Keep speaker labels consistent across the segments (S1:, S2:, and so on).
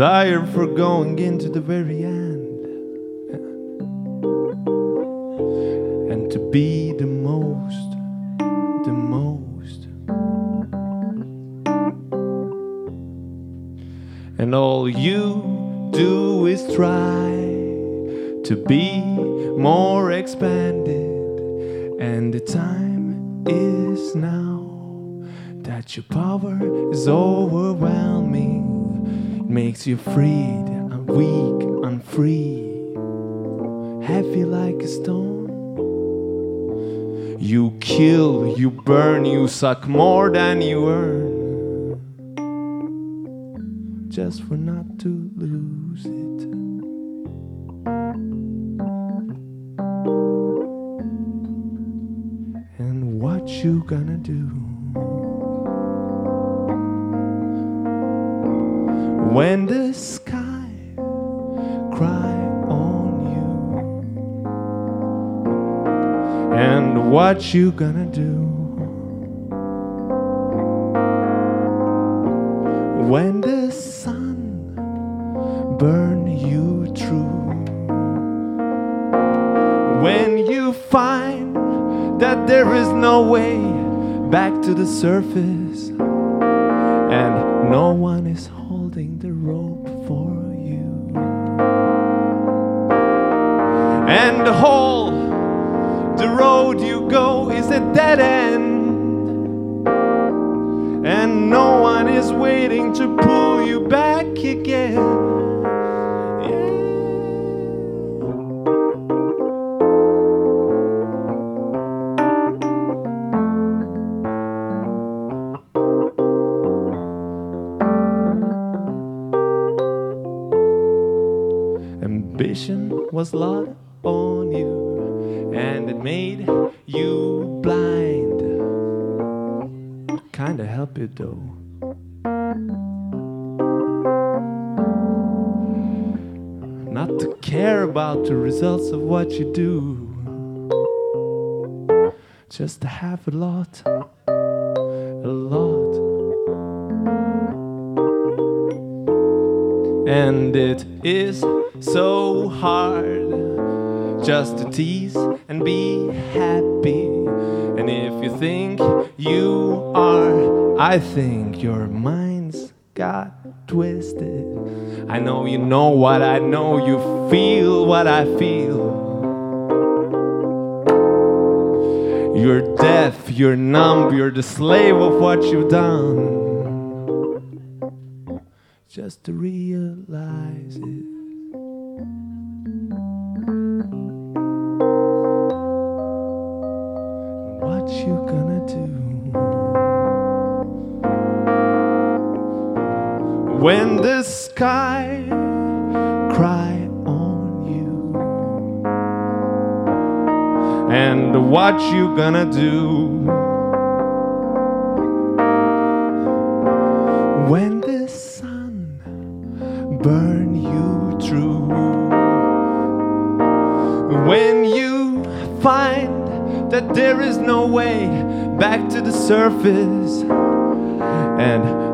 S1: Desire for going into the very end, makes you freed and weak and free, heavy like a stone. You kill, you burn, you suck more than you earn just for not to lose it. And what you gonna do when oh. the sky cry on you? And what you gonna do? when the sun burn you true when you find that there is no way back to the surface and no one is holding dead end Not to care about the results of what you do, just to have a lot, a lot. And it is so hard just to tease I think your mind's got twisted. I know you know what I know, you feel what I feel. You're deaf, you're numb, you're the slave of what you've done. Just to realize it. what you gonna when the sky cry on you. And what you gonna do when the sun burn you through? When you find that there is no way back to the surface, and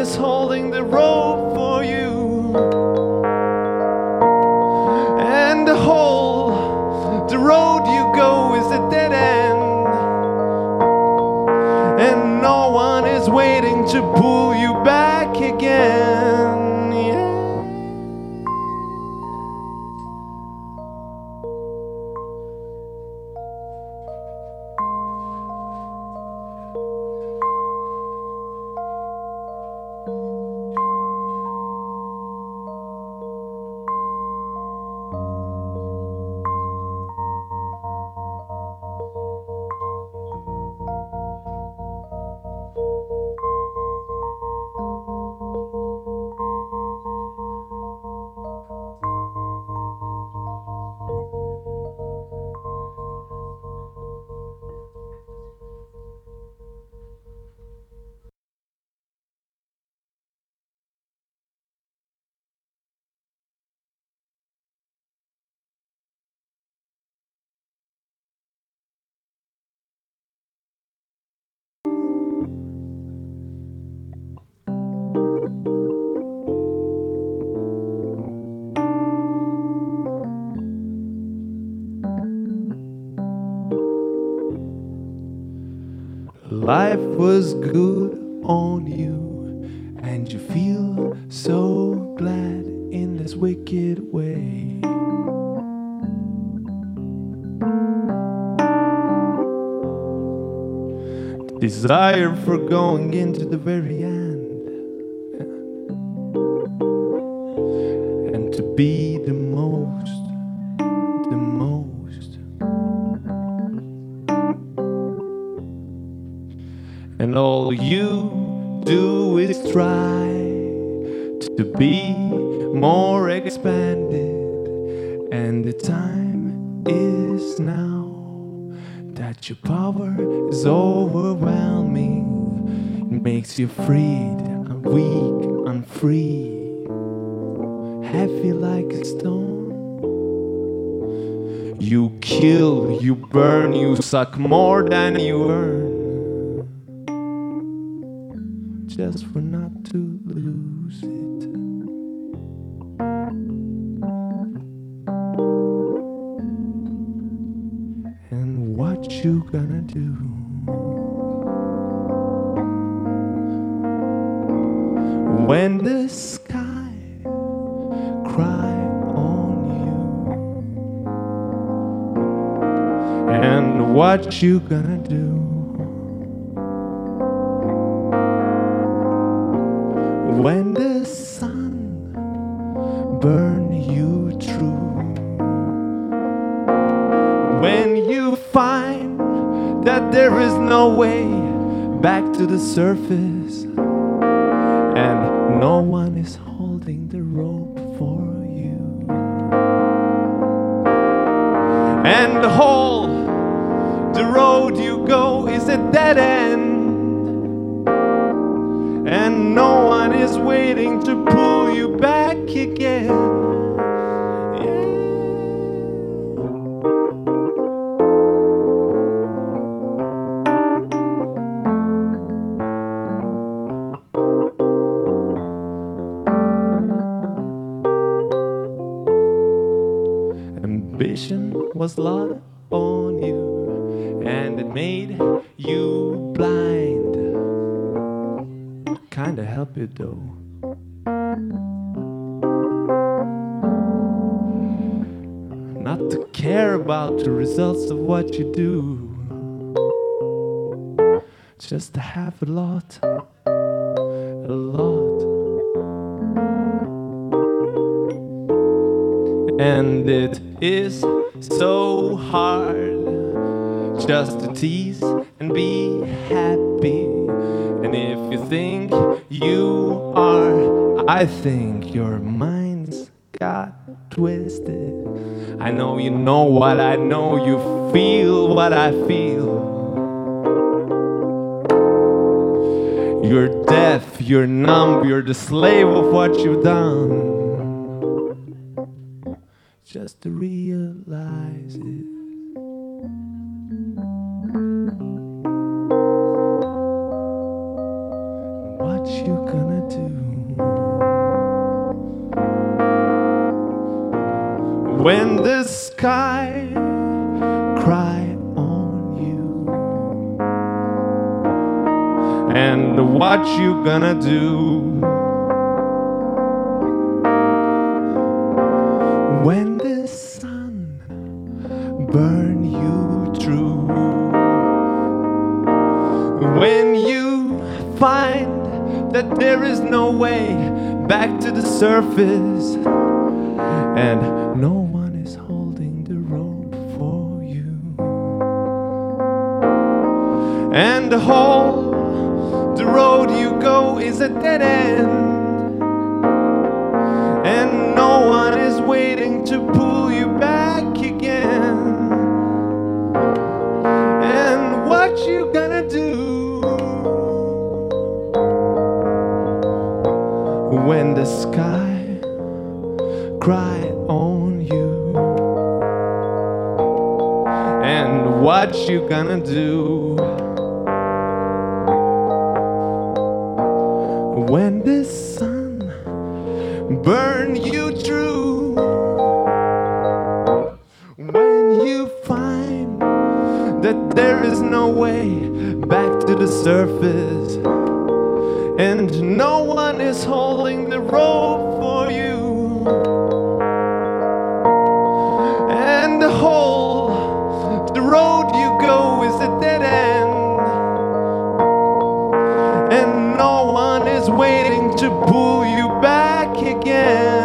S1: is holding the rope was good on you, and you feel so glad in this wicked way. Desire for going into the very end, And all you do is try to be more expanded. And the time is now that your power is overwhelming. It makes you afraid and weak and free, heavy like a stone. You kill, you burn, you suck more than you earn just for not to lose it. And what you gonna do? When the sky cry on you And what you gonna do? Surface Ambition was lot on you, and it made you blind kinda help you though. Not to care about the results of what you do, just to have a lot, And it is so hard just to tease and be happy. And if you think you are, I think your mind's got twisted. I know you know what I know, you feel what I feel. You're deaf, you're numb, you're the slave of what you've done. Gonna do. When the sun burn you through when you find that there is no way back to the surface and no one is holding the rope for you and the whole the road you go is a dead end. And no one is waiting to pull you back again. And what you gonna do when the sky cry on you? And what you gonna do burn you through. When you find that there is no way back to the surface and no one is holding the rope back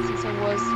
S1: since
S2: I was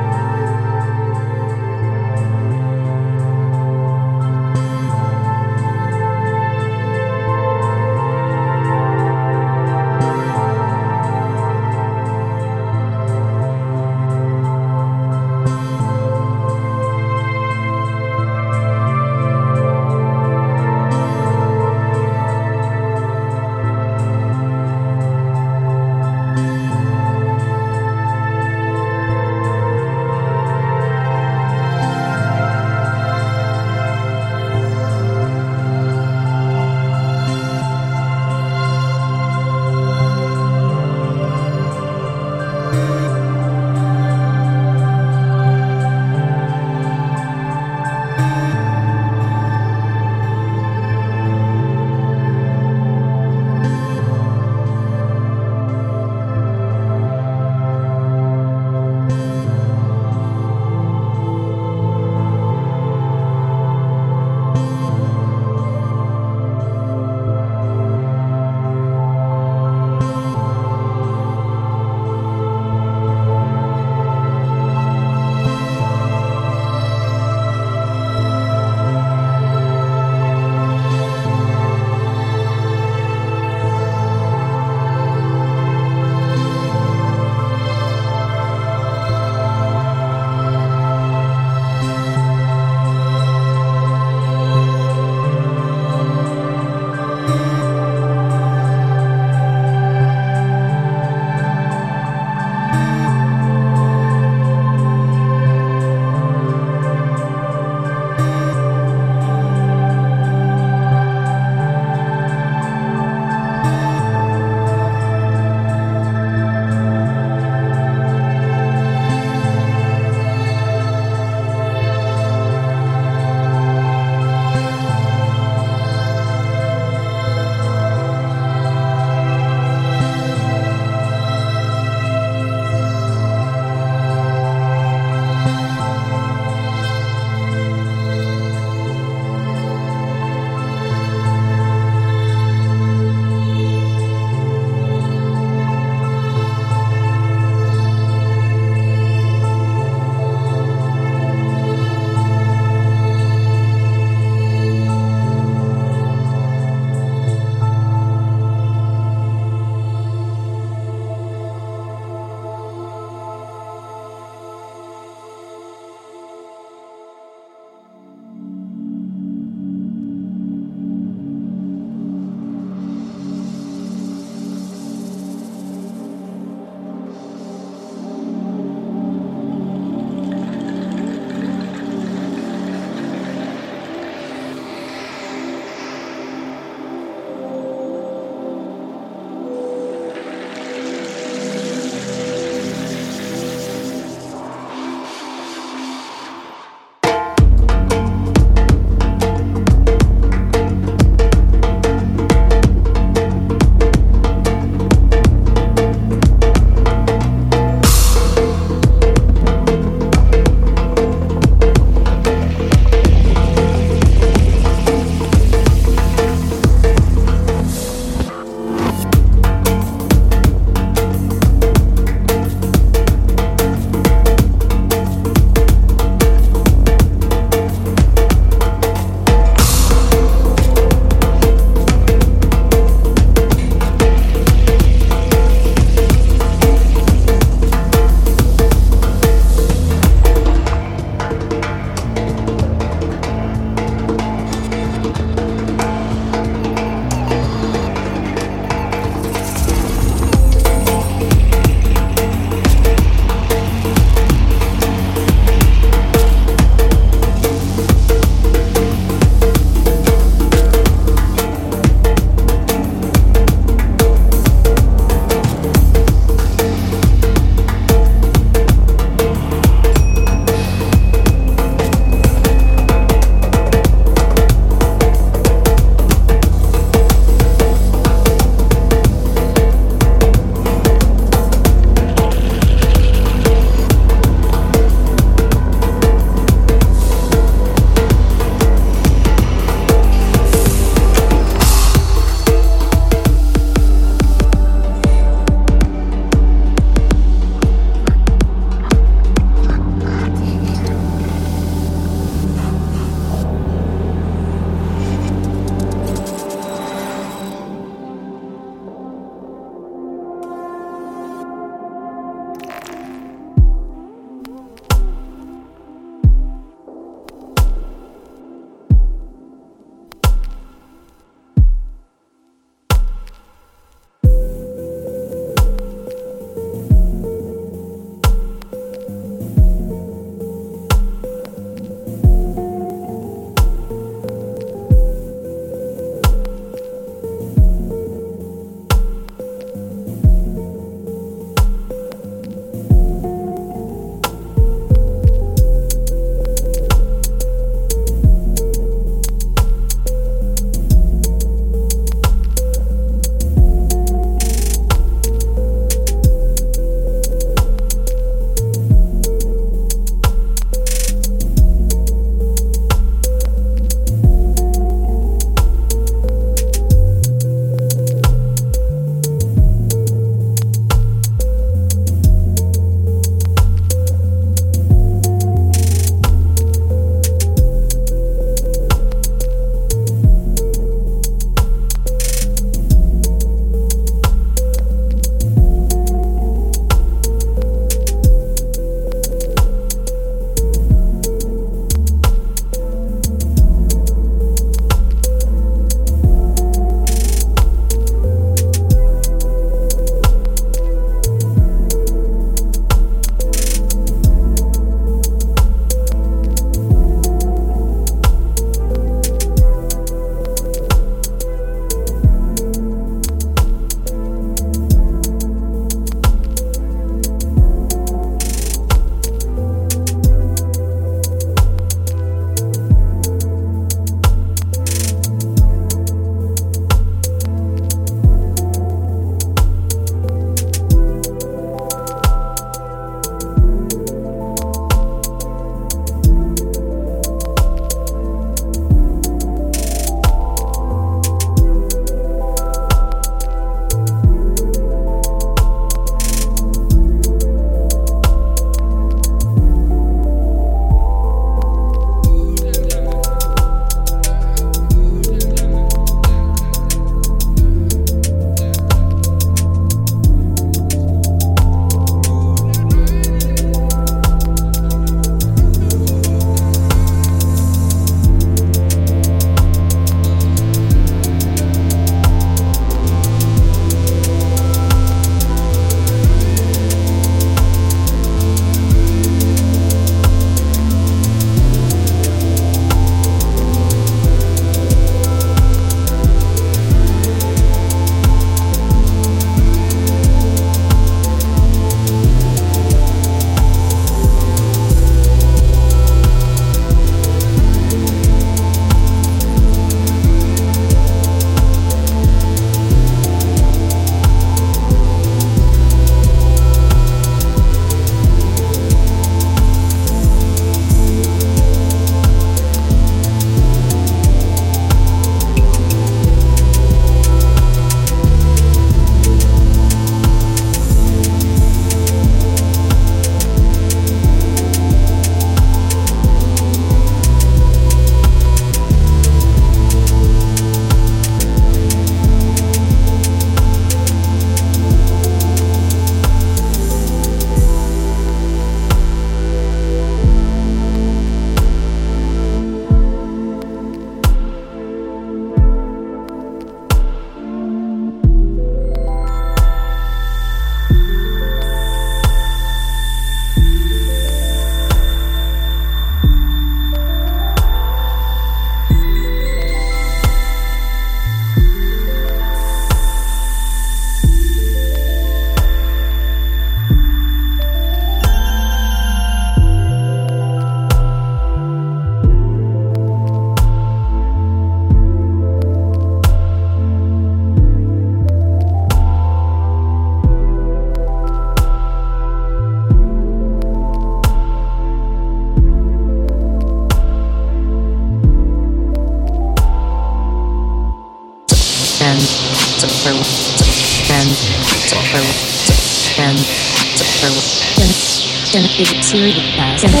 S2: 其
S3: 实现在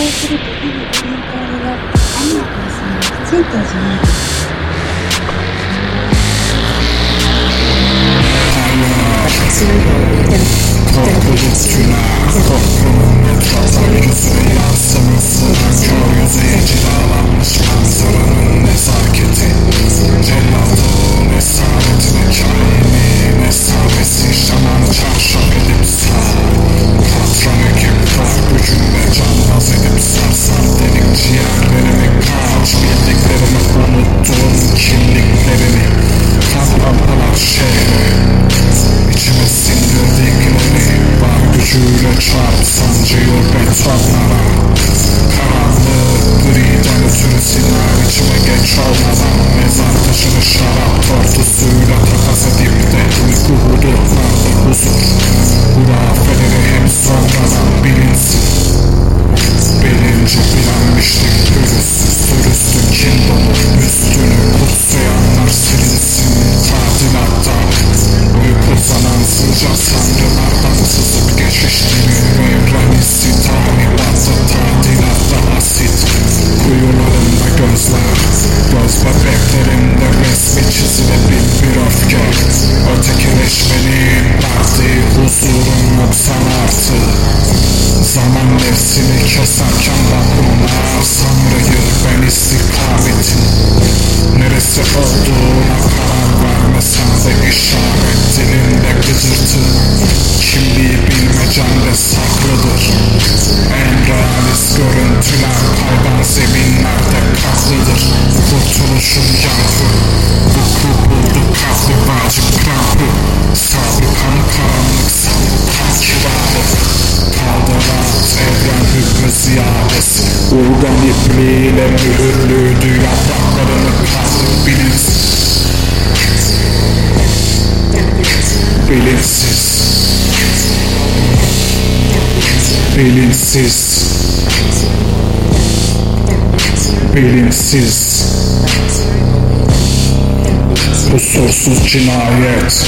S3: cinayet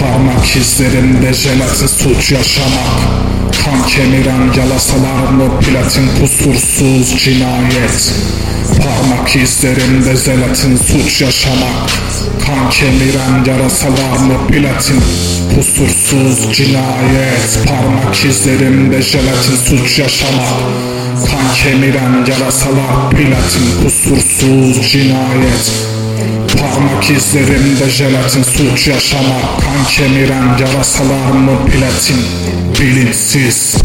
S3: Parmak izlerinde jelatin suç yaşamak Kan kemiren yalasalarını platin kusursuz cinayet Parmak izlerinde zelatin suç yaşamak Kan kemiren yarasalarını platin Kusursuz cinayet Parmak izlerimde jelatin suç yaşamak Kan kemiren yarasalar platin Kusursuz cinayet Parmak izlerimde jelatin suç yaşamak Kan kemiren yarasalar mı platin? Bilinçsiz